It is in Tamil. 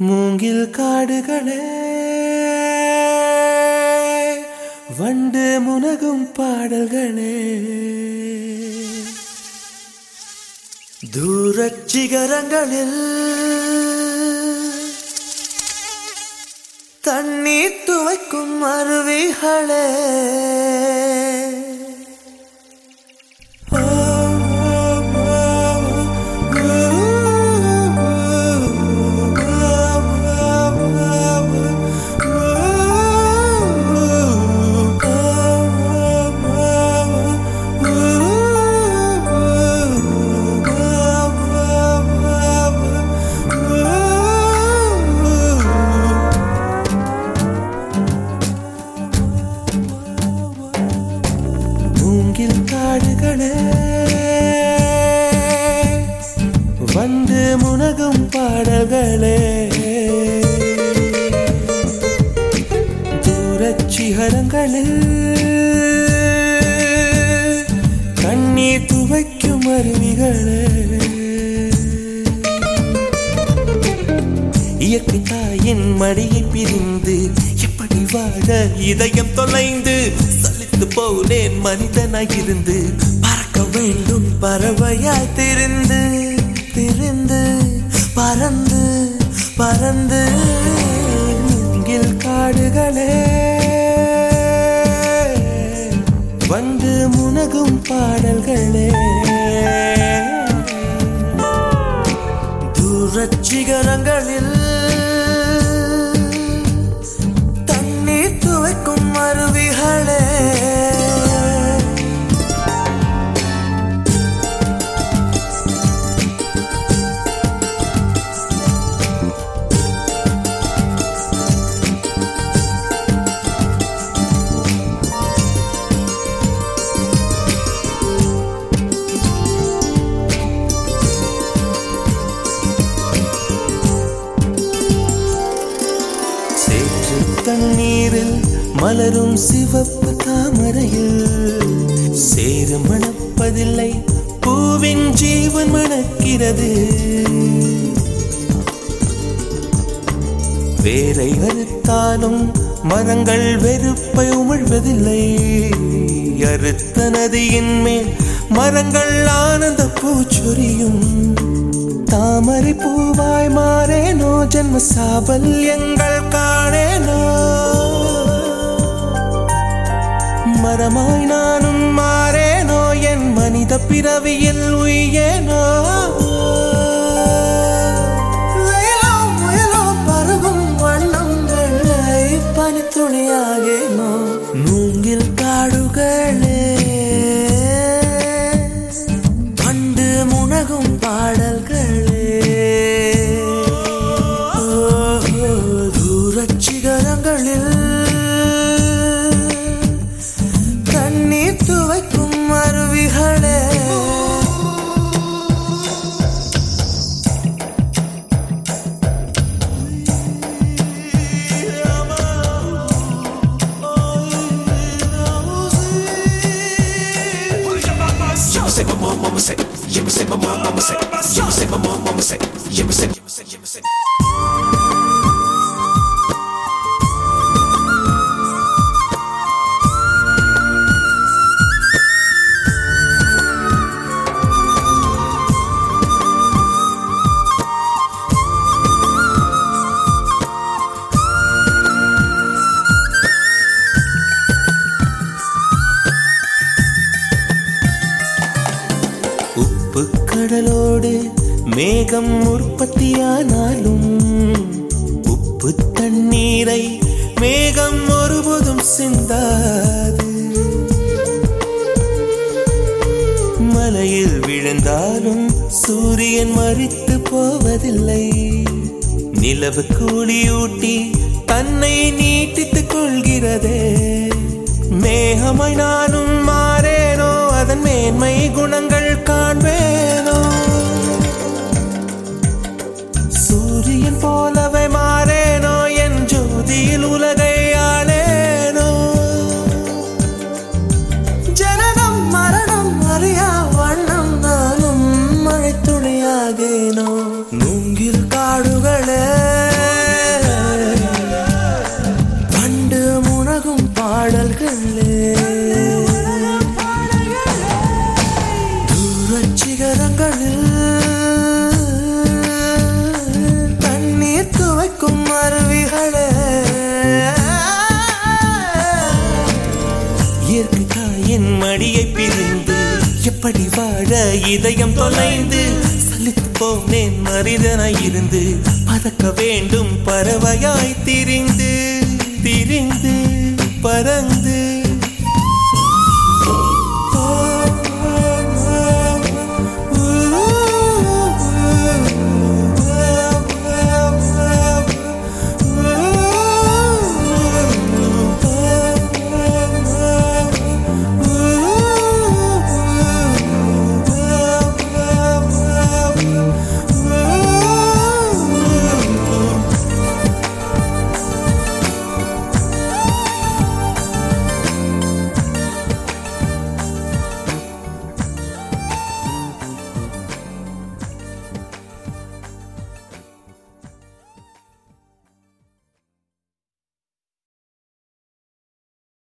மூங்கில் காடுகளே வண்டு முனகும் பாடல்களே தூரச் சிகரங்களில் தண்ணீர் துவைக்கும் மகளே தூரச்சிகரங்களில் கண்ணீர் துவைக்கும் அருவிகளே. இயற்கை தாயின் மடியை பிரிந்து எப்படி வாழ இதயம் தொலைந்து சலித்து போனேன் மனிதனாய் இருந்து. பறக்க வேண்டும் பறவையாய் திருந்து திருந்து. பறந்து பறந்து நீங்கள் காடுகளே. வந்து முனகும் பாடல்களே. தூரச்சிகரங்களில் மலரும் சிவப்பு தாமரையில் சேறு மணப்பதில்லை. பூவின் ஜீவன் மணக்கிறது. வேரை அறுத்தாலும் மரங்கள் வெறுப்பை உமிழ்வதில்லை. அறுத்த நதியின் மேல் மரங்கள் ஆனந்த பூச்சொரியும். தாமரை பூவாய் மாறேனோ ஜென்ம சாபல்யங்கள் மரமாய் நானும் மாறேனோ? என் மனித பிறவியில் உயேனோ வெயிலோ மூங்கில் காடுகளே பண்டு முனகும் பாடல்களே Yeah, we say my mom, mama say. Yeah, we say my mom, mama say. Yeah, we say. Yeah, we say. Yeah, we say. கருப்பு கடலோடு மேகம் உற்பத்தியானாலும் உப்பு தண்ணீரை மேகம் ஒருபோதும் சிந்தாது. மலையில் விழுந்தாலும் சூரியன் மறித்து போவதில்லை. நிலவு கூலியூட்டி தன்னை நீட்டித்து ಸಾಗೇನೋ ನುಂಗಿದ ಕಾಡುಗಳೇ கண்டு முனகும் பாடல்களே. தூரச் சிகரங்களில் தண்ணீர் துவைக்கும் அருவிகளே. இயற்கை தாயின் மடியை பிரிந்து எப்படி வாழ இதயம் தொலைந்து சலித்து நேன் மனிதனாய் இருந்து பறக்க வேண்டும் பறவையாய் திரிந்து திரிந்து பறந்து